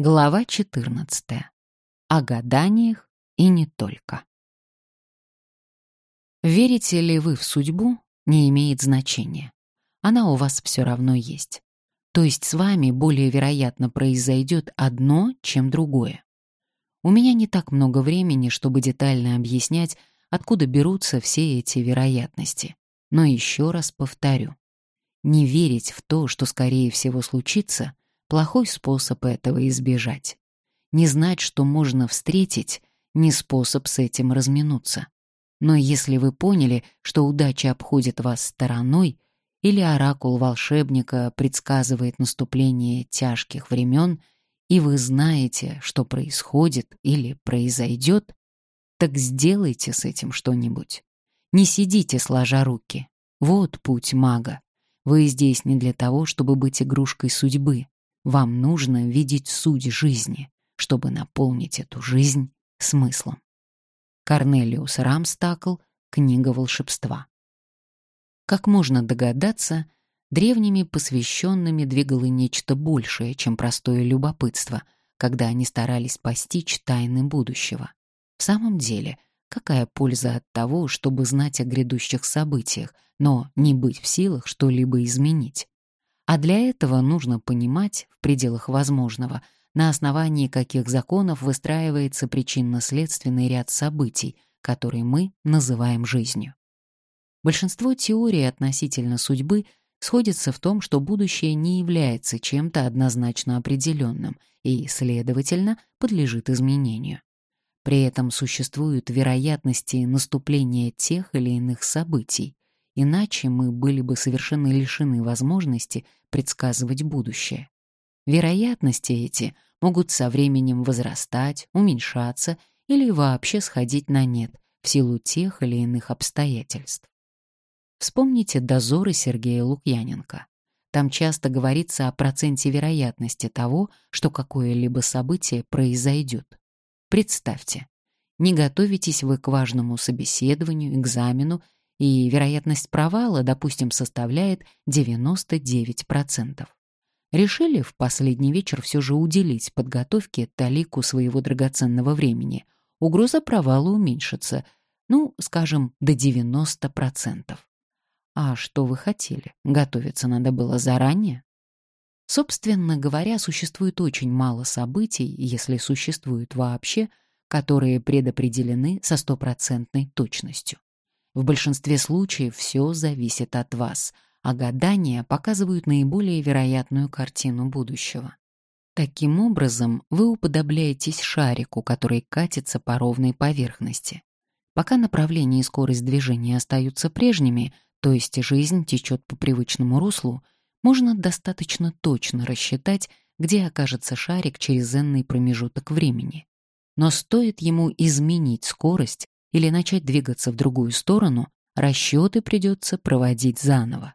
Глава 14. О гаданиях и не только. Верите ли вы в судьбу, не имеет значения. Она у вас все равно есть. То есть с вами более вероятно произойдет одно, чем другое. У меня не так много времени, чтобы детально объяснять, откуда берутся все эти вероятности. Но еще раз повторю. Не верить в то, что скорее всего случится, Плохой способ этого избежать. Не знать, что можно встретить, не способ с этим разминуться. Но если вы поняли, что удача обходит вас стороной, или оракул волшебника предсказывает наступление тяжких времен, и вы знаете, что происходит или произойдет, так сделайте с этим что-нибудь. Не сидите сложа руки. Вот путь мага. Вы здесь не для того, чтобы быть игрушкой судьбы. Вам нужно видеть суть жизни, чтобы наполнить эту жизнь смыслом. Корнелиус Рамстакл, книга волшебства. Как можно догадаться, древними посвященными двигало нечто большее, чем простое любопытство, когда они старались постичь тайны будущего. В самом деле, какая польза от того, чтобы знать о грядущих событиях, но не быть в силах что-либо изменить? А для этого нужно понимать, в пределах возможного, на основании каких законов выстраивается причинно-следственный ряд событий, которые мы называем жизнью. Большинство теорий относительно судьбы сходится в том, что будущее не является чем-то однозначно определенным и, следовательно, подлежит изменению. При этом существуют вероятности наступления тех или иных событий, Иначе мы были бы совершенно лишены возможности предсказывать будущее. Вероятности эти могут со временем возрастать, уменьшаться или вообще сходить на нет в силу тех или иных обстоятельств. Вспомните дозоры Сергея Лукьяненко. Там часто говорится о проценте вероятности того, что какое-либо событие произойдет. Представьте, не готовитесь вы к важному собеседованию, экзамену и вероятность провала, допустим, составляет 99%. Решили в последний вечер все же уделить подготовке талику своего драгоценного времени. Угроза провала уменьшится, ну, скажем, до 90%. А что вы хотели? Готовиться надо было заранее? Собственно говоря, существует очень мало событий, если существуют вообще, которые предопределены со стопроцентной точностью. В большинстве случаев все зависит от вас, а гадания показывают наиболее вероятную картину будущего. Таким образом, вы уподобляетесь шарику, который катится по ровной поверхности. Пока направление и скорость движения остаются прежними, то есть жизнь течет по привычному руслу, можно достаточно точно рассчитать, где окажется шарик через энный промежуток времени. Но стоит ему изменить скорость, или начать двигаться в другую сторону, расчеты придется проводить заново.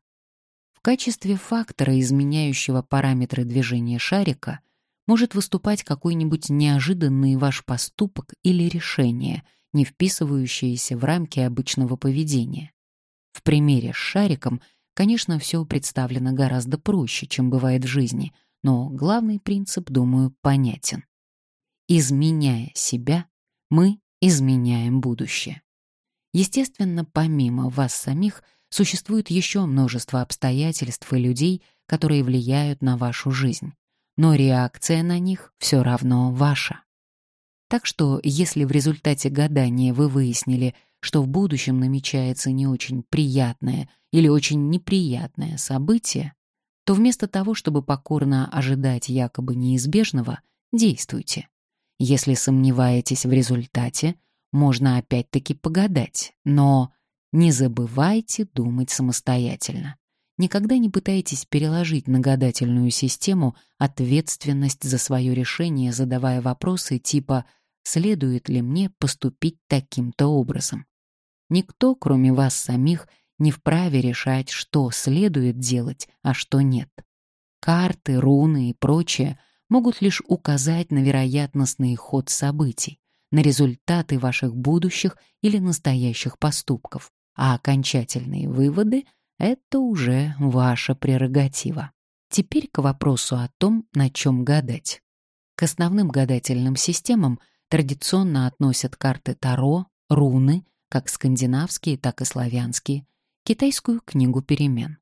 В качестве фактора, изменяющего параметры движения шарика, может выступать какой-нибудь неожиданный ваш поступок или решение, не вписывающееся в рамки обычного поведения. В примере с шариком, конечно, все представлено гораздо проще, чем бывает в жизни, но главный принцип, думаю, понятен. Изменяя себя, мы изменяем будущее. Естественно, помимо вас самих, существует еще множество обстоятельств и людей, которые влияют на вашу жизнь, но реакция на них все равно ваша. Так что, если в результате гадания вы выяснили, что в будущем намечается не очень приятное или очень неприятное событие, то вместо того, чтобы покорно ожидать якобы неизбежного, действуйте. Если сомневаетесь в результате, можно опять-таки погадать, но не забывайте думать самостоятельно. Никогда не пытайтесь переложить на гадательную систему ответственность за свое решение, задавая вопросы типа «следует ли мне поступить таким-то образом?». Никто, кроме вас самих, не вправе решать, что следует делать, а что нет. Карты, руны и прочее — могут лишь указать на вероятностный ход событий, на результаты ваших будущих или настоящих поступков, а окончательные выводы — это уже ваша прерогатива. Теперь к вопросу о том, на чем гадать. К основным гадательным системам традиционно относят карты Таро, руны, как скандинавские, так и славянские, китайскую книгу перемен.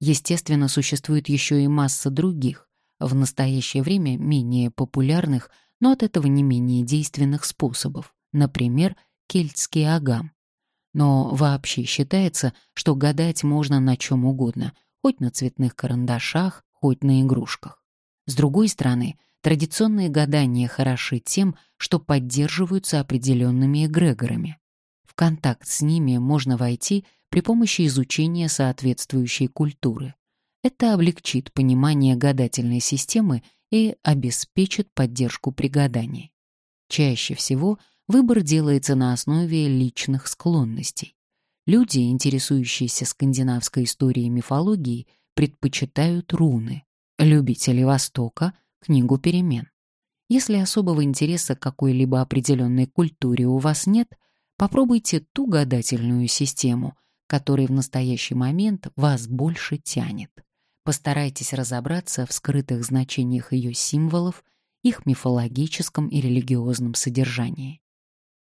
Естественно, существует еще и масса других, в настоящее время менее популярных, но от этого не менее действенных способов, например, кельтский агам. Но вообще считается, что гадать можно на чем угодно, хоть на цветных карандашах, хоть на игрушках. С другой стороны, традиционные гадания хороши тем, что поддерживаются определенными эгрегорами. В контакт с ними можно войти при помощи изучения соответствующей культуры. Это облегчит понимание гадательной системы и обеспечит поддержку при гадании. Чаще всего выбор делается на основе личных склонностей. Люди, интересующиеся скандинавской историей и мифологией, предпочитают руны. Любители Востока — книгу перемен. Если особого интереса к какой-либо определенной культуре у вас нет, попробуйте ту гадательную систему, которой в настоящий момент вас больше тянет. Постарайтесь разобраться в скрытых значениях ее символов, их мифологическом и религиозном содержании.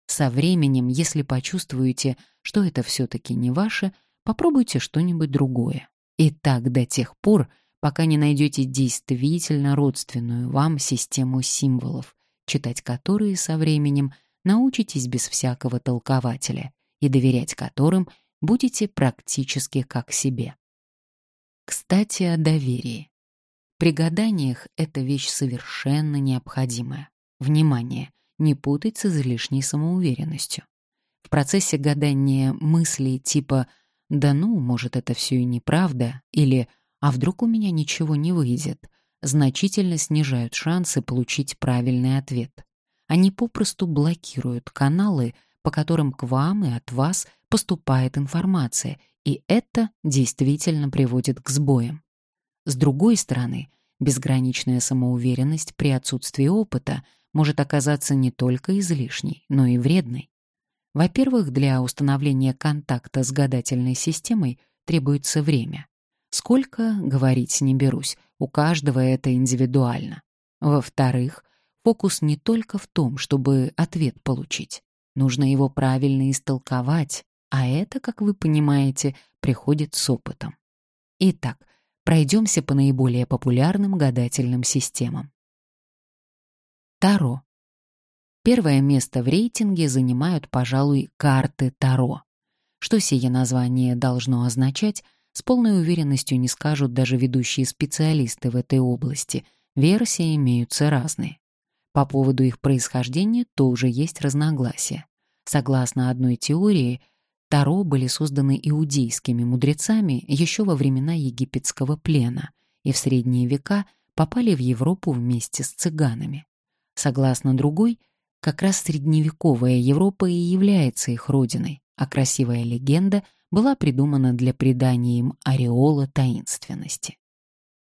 Со временем, если почувствуете, что это все-таки не ваше, попробуйте что-нибудь другое. И так до тех пор, пока не найдете действительно родственную вам систему символов, читать которые со временем научитесь без всякого толкователя и доверять которым будете практически как себе. Кстати, о доверии. При гаданиях эта вещь совершенно необходимая. Внимание! не путать с излишней самоуверенностью. В процессе гадания мысли типа «да ну, может, это все и неправда» или «а вдруг у меня ничего не выйдет» значительно снижают шансы получить правильный ответ. Они попросту блокируют каналы, по которым к вам и от вас поступает информация, и это действительно приводит к сбоям. С другой стороны, безграничная самоуверенность при отсутствии опыта может оказаться не только излишней, но и вредной. Во-первых, для установления контакта с гадательной системой требуется время. Сколько, говорить не берусь, у каждого это индивидуально. Во-вторых, фокус не только в том, чтобы ответ получить. Нужно его правильно истолковать, а это, как вы понимаете, приходит с опытом. Итак, пройдемся по наиболее популярным гадательным системам. Таро. Первое место в рейтинге занимают, пожалуй, карты Таро. Что сие название должно означать, с полной уверенностью не скажут даже ведущие специалисты в этой области. Версии имеются разные. По поводу их происхождения тоже есть разногласия. Согласно одной теории, Таро были созданы иудейскими мудрецами еще во времена египетского плена и в средние века попали в Европу вместе с цыганами. Согласно другой, как раз средневековая Европа и является их родиной, а красивая легенда была придумана для придания им ореола таинственности.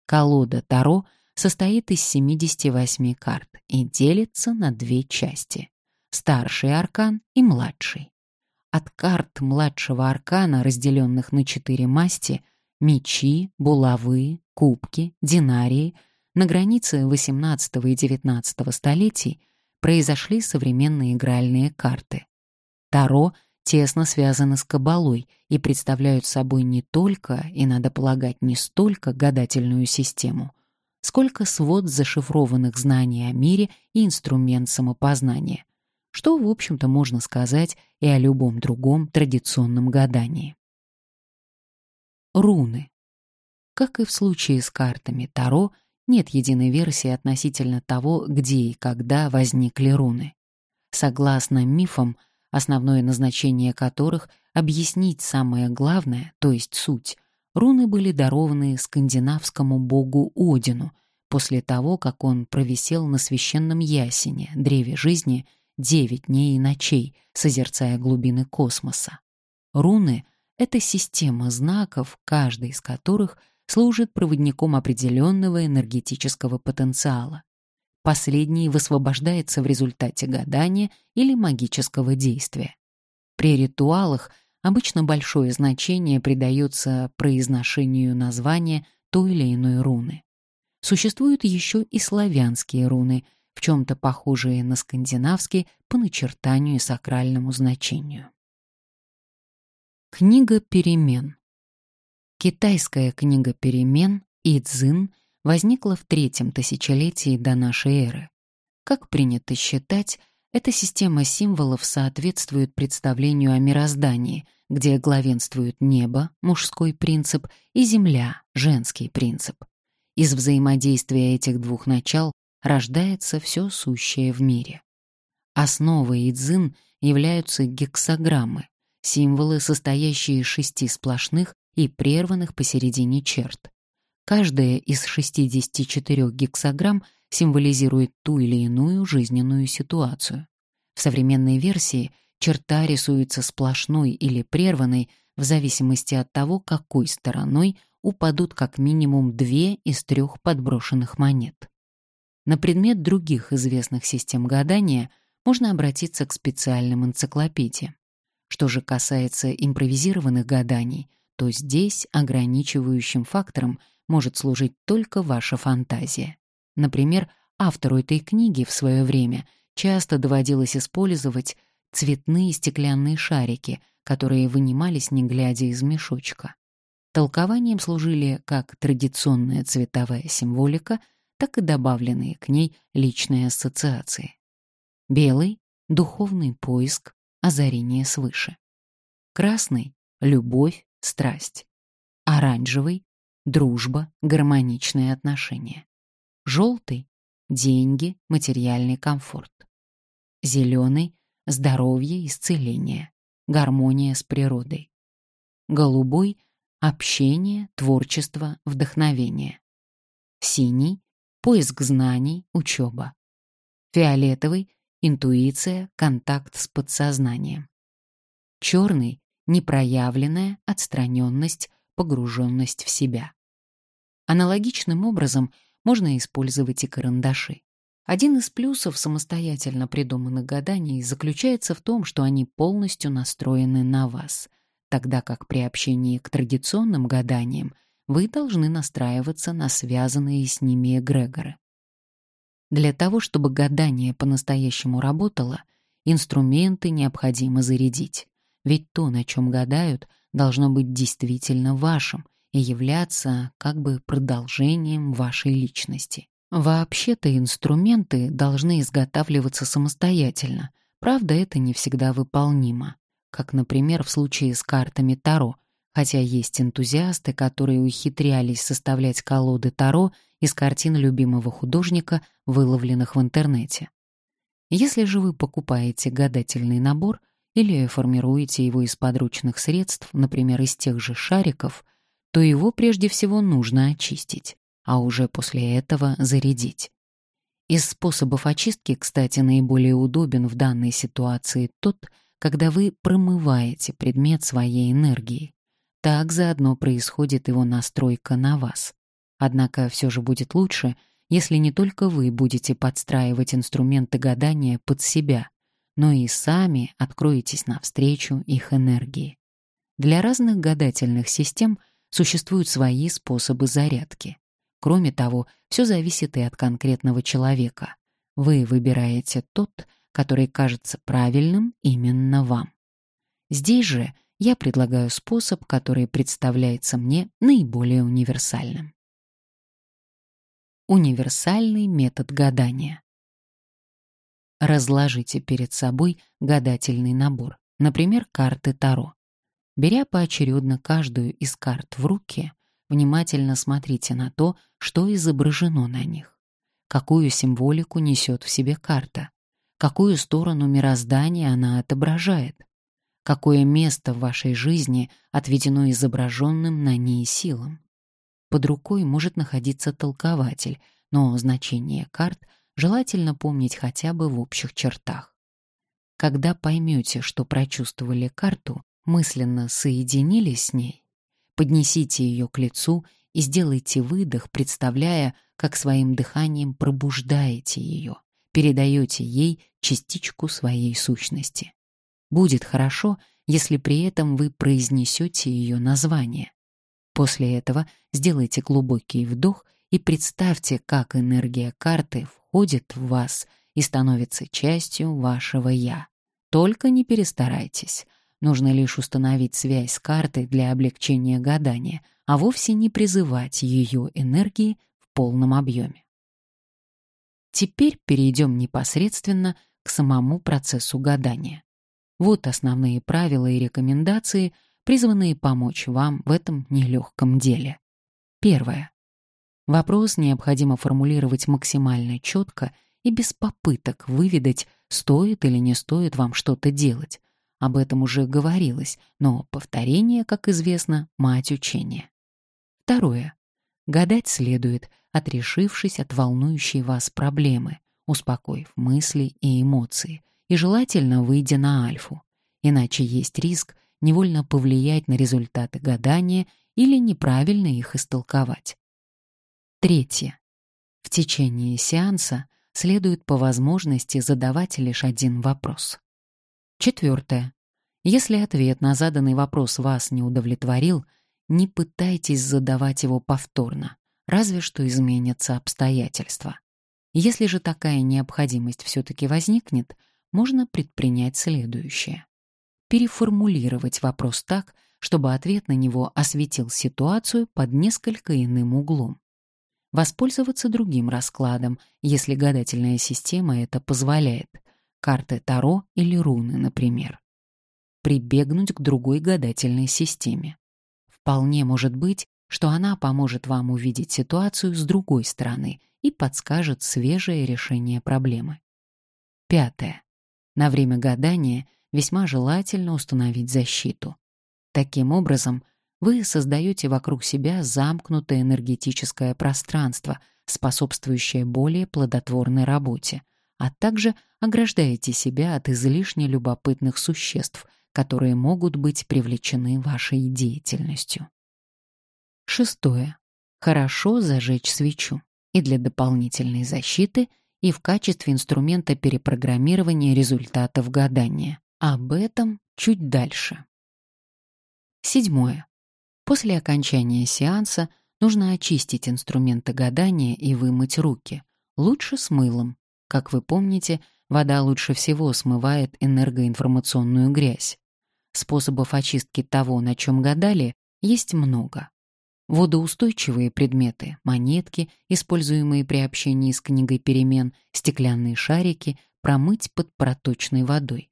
Колода Таро состоит из 78 карт и делится на две части — старший аркан и младший. От карт младшего аркана, разделенных на четыре масти — мечи, булавы, кубки, динарии — на границе XVIII и XIX столетий произошли современные игральные карты. Таро тесно связаны с кабалой и представляют собой не только, и надо полагать, не столько гадательную систему, сколько свод зашифрованных знаний о мире и инструмент самопознания, что, в общем-то, можно сказать и о любом другом традиционном гадании. Руны. Как и в случае с картами Таро, нет единой версии относительно того, где и когда возникли руны. Согласно мифам, основное назначение которых — объяснить самое главное, то есть суть, руны были дарованы скандинавскому богу Одину после того, как он провисел на священном ясене, древе жизни, девять дней и ночей, созерцая глубины космоса. Руны — это система знаков, каждый из которых — служит проводником определенного энергетического потенциала. Последний высвобождается в результате гадания или магического действия. При ритуалах обычно большое значение придается произношению названия той или иной руны. Существуют еще и славянские руны, в чем-то похожие на скандинавский по начертанию и сакральному значению. Книга перемен. Китайская книга перемен Идзин возникла в третьем тысячелетии до нашей эры. Как принято считать, эта система символов соответствует представлению о мироздании, где главенствует небо, мужской принцип, и земля, женский принцип. Из взаимодействия этих двух начал рождается все сущее в мире. Основой идзин являются гексаграммы, символы, состоящие из шести сплошных и прерванных посередине черт. Каждая из 64 гексаграмм символизирует ту или иную жизненную ситуацию. В современной версии черта рисуется сплошной или прерванной в зависимости от того, какой стороной упадут как минимум две из трех подброшенных монет. На предмет других известных систем гадания можно обратиться к специальным энциклопедиям. Что же касается импровизированных гаданий, то здесь ограничивающим фактором может служить только ваша фантазия. Например, автору этой книги в свое время часто доводилось использовать цветные стеклянные шарики, которые вынимались не глядя из мешочка. Толкованием служили как традиционная цветовая символика, так и добавленные к ней личные ассоциации. Белый — духовный поиск, озарение свыше. Красный — любовь, страсть. Оранжевый — дружба, гармоничные отношения. Желтый — деньги, материальный комфорт. Зеленый — здоровье, исцеление, гармония с природой. Голубой — общение, творчество, вдохновение. Синий — поиск знаний, учеба. Фиолетовый — интуиция, контакт с подсознанием. Черный — непроявленная отстраненность, погруженность в себя. Аналогичным образом можно использовать и карандаши. Один из плюсов самостоятельно придуманных гаданий заключается в том, что они полностью настроены на вас, тогда как при общении к традиционным гаданиям вы должны настраиваться на связанные с ними эгрегоры. Для того, чтобы гадание по-настоящему работало, инструменты необходимо зарядить, ведь то, на чем гадают, должно быть действительно вашим и являться как бы продолжением вашей личности. Вообще-то инструменты должны изготавливаться самостоятельно, правда, это не всегда выполнимо, как, например, в случае с картами Таро, хотя есть энтузиасты, которые ухитрялись составлять колоды Таро из картин любимого художника, выловленных в интернете. Если же вы покупаете гадательный набор или формируете его из подручных средств, например, из тех же шариков, то его прежде всего нужно очистить а уже после этого зарядить. Из способов очистки, кстати, наиболее удобен в данной ситуации тот, когда вы промываете предмет своей энергией. Так заодно происходит его настройка на вас. Однако все же будет лучше, если не только вы будете подстраивать инструменты гадания под себя, но и сами откроетесь навстречу их энергии. Для разных гадательных систем существуют свои способы зарядки. Кроме того, все зависит и от конкретного человека. Вы выбираете тот, который кажется правильным именно вам. Здесь же я предлагаю способ, который представляется мне наиболее универсальным. Универсальный метод гадания. Разложите перед собой гадательный набор, например, карты Таро. Беря поочередно каждую из карт в руки, внимательно смотрите на то, что изображено на них. Какую символику несет в себе карта? Какую сторону мироздания она отображает? Какое место в вашей жизни отведено изображенным на ней силам? Под рукой может находиться толкователь, но значение карт желательно помнить хотя бы в общих чертах. Когда поймете, что прочувствовали карту, мысленно соединились с ней, Поднесите ее к лицу и сделайте выдох, представляя, как своим дыханием пробуждаете ее, передаете ей частичку своей сущности. Будет хорошо, если при этом вы произнесете ее название. После этого сделайте глубокий вдох и представьте, как энергия карты входит в вас и становится частью вашего «я». Только не перестарайтесь. Нужно лишь установить связь с картой для облегчения гадания, а вовсе не призывать ее энергии в полном объеме. Теперь перейдем непосредственно к самому процессу гадания. Вот основные правила и рекомендации, призванные помочь вам в этом нелегком деле. Первое. Вопрос необходимо формулировать максимально четко и без попыток выведать, стоит или не стоит вам что-то делать. Об этом уже говорилось, но повторение, как известно, мать учения. Второе. Гадать следует, отрешившись от волнующей вас проблемы, успокоив мысли и эмоции, и желательно выйдя на альфу. Иначе есть риск невольно повлиять на результаты гадания или неправильно их истолковать. Третье. В течение сеанса следует по возможности задавать лишь один вопрос. Четвертое. Если ответ на заданный вопрос вас не удовлетворил, не пытайтесь задавать его повторно, разве что изменятся обстоятельства. Если же такая необходимость все-таки возникнет, можно предпринять следующее. Переформулировать вопрос так, чтобы ответ на него осветил ситуацию под несколько иным углом воспользоваться другим раскладом, если гадательная система это позволяет, карты Таро или руны, например. Прибегнуть к другой гадательной системе. Вполне может быть, что она поможет вам увидеть ситуацию с другой стороны и подскажет свежее решение проблемы. Пятое. На время гадания весьма желательно установить защиту. Таким образом, вы создаете вокруг себя замкнутое энергетическое пространство, способствующее более плодотворной работе, а также ограждаете себя от излишне любопытных существ, которые могут быть привлечены вашей деятельностью. Шестое. Хорошо зажечь свечу и для дополнительной защиты, и в качестве инструмента перепрограммирования результатов гадания. Об этом чуть дальше. Седьмое. После окончания сеанса нужно очистить инструменты гадания и вымыть руки. Лучше с мылом. Как вы помните, вода лучше всего смывает энергоинформационную грязь. Способов очистки того, на чем гадали, есть много. Водоустойчивые предметы, монетки, используемые при общении с книгой перемен, стеклянные шарики, промыть под проточной водой.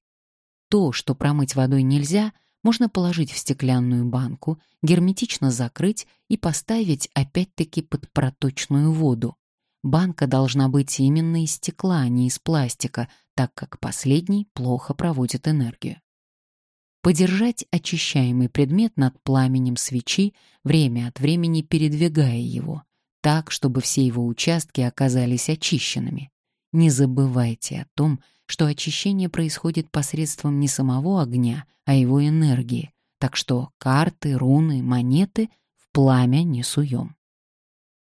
То, что промыть водой нельзя — можно положить в стеклянную банку, герметично закрыть и поставить опять-таки под проточную воду. Банка должна быть именно из стекла, а не из пластика, так как последний плохо проводит энергию. Подержать очищаемый предмет над пламенем свечи, время от времени передвигая его, так, чтобы все его участки оказались очищенными. Не забывайте о том, что очищение происходит посредством не самого огня, а его энергии, так что карты, руны, монеты в пламя не суем.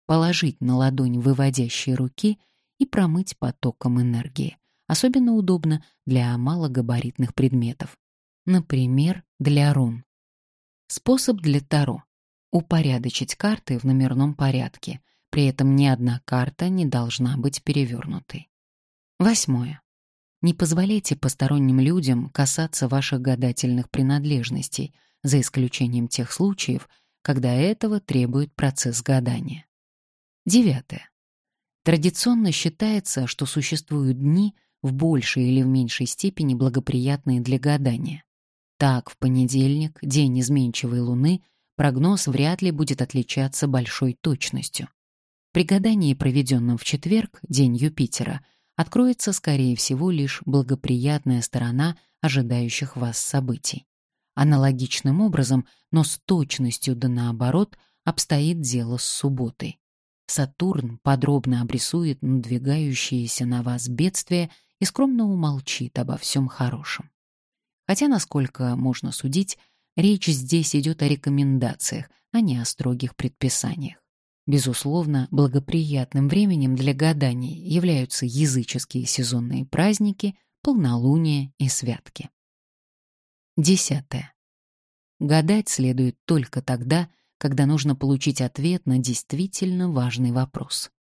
Положить на ладонь выводящие руки и промыть потоком энергии. Особенно удобно для малогабаритных предметов. Например, для рун. Способ для Таро. Упорядочить карты в номерном порядке. При этом ни одна карта не должна быть перевернутой. Восьмое. Не позволяйте посторонним людям касаться ваших гадательных принадлежностей, за исключением тех случаев, когда этого требует процесс гадания. Девятое. Традиционно считается, что существуют дни, в большей или в меньшей степени благоприятные для гадания. Так, в понедельник, день изменчивой луны, прогноз вряд ли будет отличаться большой точностью. При гадании, проведенном в четверг, день Юпитера, откроется, скорее всего, лишь благоприятная сторона ожидающих вас событий. Аналогичным образом, но с точностью да наоборот, обстоит дело с субботой. Сатурн подробно обрисует надвигающиеся на вас бедствия и скромно умолчит обо всем хорошем. Хотя, насколько можно судить, речь здесь идет о рекомендациях, а не о строгих предписаниях. Безусловно, благоприятным временем для гаданий являются языческие сезонные праздники, полнолуние и святки. Десятое. Гадать следует только тогда, когда нужно получить ответ на действительно важный вопрос.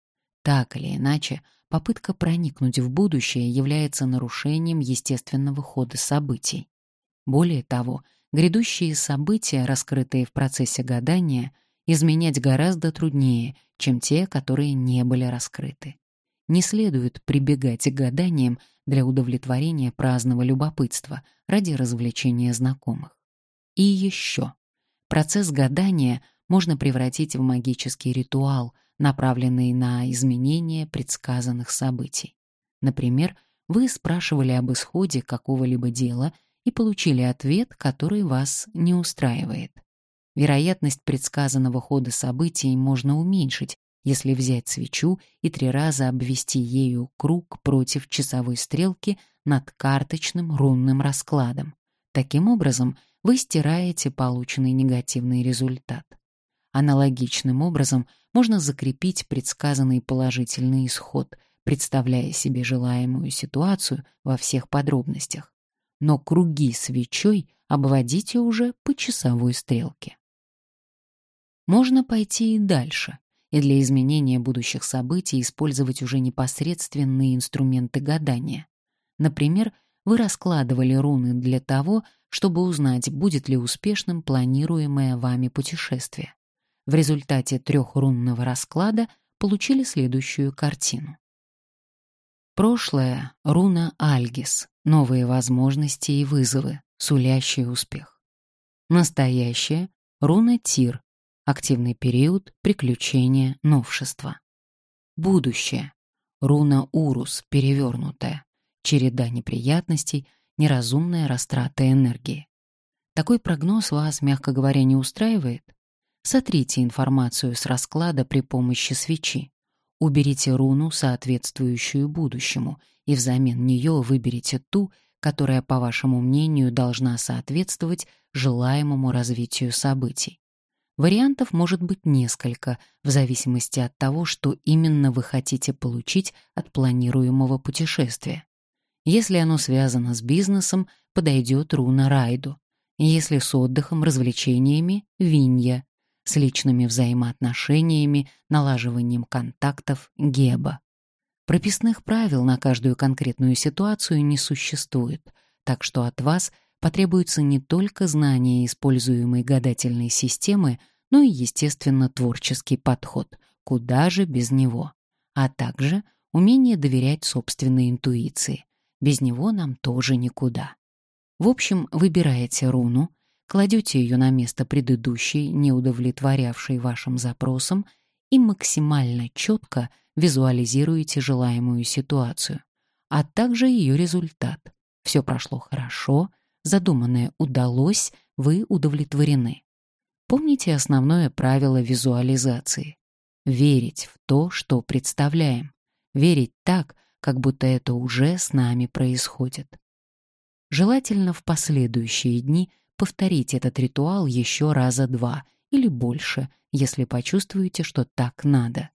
Так или иначе, попытка проникнуть в будущее является нарушением естественного хода событий. Более того, грядущие события, раскрытые в процессе гадания, изменять гораздо труднее, чем те, которые не были раскрыты. Не следует прибегать к гаданиям для удовлетворения праздного любопытства ради развлечения знакомых. И еще. Процесс гадания можно превратить в магический ритуал, направленный на изменение предсказанных событий. Например, вы спрашивали об исходе какого-либо дела и получили ответ, который вас не устраивает. Вероятность предсказанного хода событий можно уменьшить, если взять свечу и три раза обвести ею круг против часовой стрелки над карточным рунным раскладом. Таким образом, вы стираете полученный негативный результат. Аналогичным образом можно закрепить предсказанный положительный исход, представляя себе желаемую ситуацию во всех подробностях. Но круги свечой обводите уже по часовой стрелке. Можно пойти и дальше, и для изменения будущих событий использовать уже непосредственные инструменты гадания. Например, вы раскладывали руны для того, чтобы узнать, будет ли успешным планируемое вами путешествие. В результате трехрунного расклада получили следующую картину. Прошлое — руна Альгис, новые возможности и вызовы, сулящие успех. Настоящее — руна Тир, активный период, приключения, новшества. Будущее — руна Урус, перевернутая, череда неприятностей, неразумная растрата энергии. Такой прогноз вас, мягко говоря, не устраивает? Сотрите информацию с расклада при помощи свечи. Уберите руну, соответствующую будущему, и взамен нее выберите ту, которая, по вашему мнению, должна соответствовать желаемому развитию событий. Вариантов может быть несколько, в зависимости от того, что именно вы хотите получить от планируемого путешествия. Если оно связано с бизнесом, подойдет руна Райду. Если с отдыхом, развлечениями — Винья с личными взаимоотношениями, налаживанием контактов Геба. Прописных правил на каждую конкретную ситуацию не существует, так что от вас потребуется не только знание используемой гадательной системы, но и, естественно, творческий подход, куда же без него, а также умение доверять собственной интуиции. Без него нам тоже никуда. В общем, выбираете руну, кладете ее на место предыдущей, не удовлетворявшей вашим запросам, и максимально четко визуализируете желаемую ситуацию, а также ее результат. Все прошло хорошо, задуманное удалось, вы удовлетворены. Помните основное правило визуализации. Верить в то, что представляем. Верить так, как будто это уже с нами происходит. Желательно в последующие дни – повторить этот ритуал еще раза два или больше, если почувствуете, что так надо.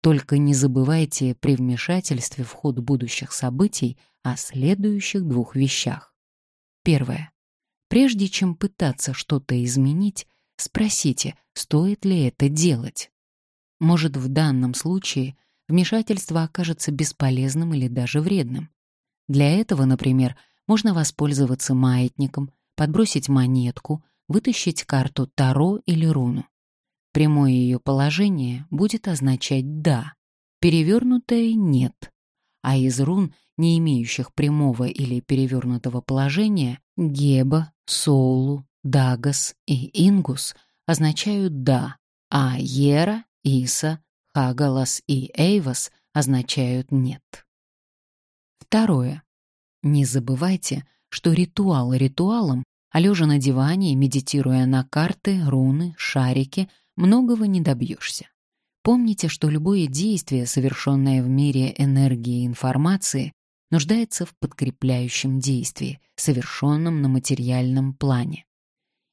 Только не забывайте при вмешательстве в ход будущих событий о следующих двух вещах. Первое. Прежде чем пытаться что-то изменить, спросите, стоит ли это делать. Может, в данном случае вмешательство окажется бесполезным или даже вредным. Для этого, например, можно воспользоваться маятником, подбросить монетку, вытащить карту Таро или руну. Прямое ее положение будет означать «да», перевернутое — «нет», а из рун, не имеющих прямого или перевернутого положения, Геба, Соулу, Дагас и Ингус означают «да», а Ера, Иса, Хагалас и Эйвас означают «нет». Второе. Не забывайте, что ритуал ритуалом, а лежа на диване медитируя на карты, руны, шарики, многого не добьешься. Помните, что любое действие, совершенное в мире энергии и информации, нуждается в подкрепляющем действии, совершенном на материальном плане.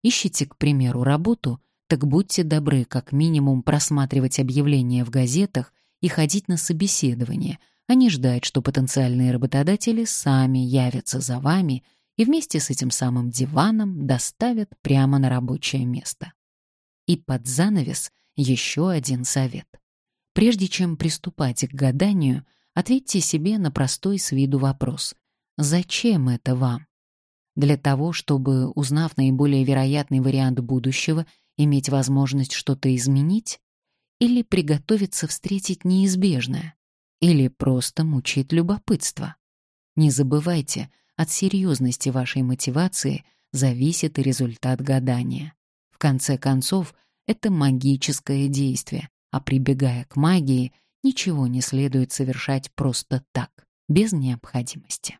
Ищите, к примеру, работу, так будьте добры как минимум просматривать объявления в газетах и ходить на собеседование – а не ждать, что потенциальные работодатели сами явятся за вами и вместе с этим самым диваном доставят прямо на рабочее место. И под занавес еще один совет. Прежде чем приступать к гаданию, ответьте себе на простой с виду вопрос. Зачем это вам? Для того, чтобы, узнав наиболее вероятный вариант будущего, иметь возможность что-то изменить? Или приготовиться встретить неизбежное? Или просто мучить любопытство? Не забывайте, от серьезности вашей мотивации зависит и результат гадания. В конце концов, это магическое действие, а прибегая к магии, ничего не следует совершать просто так, без необходимости.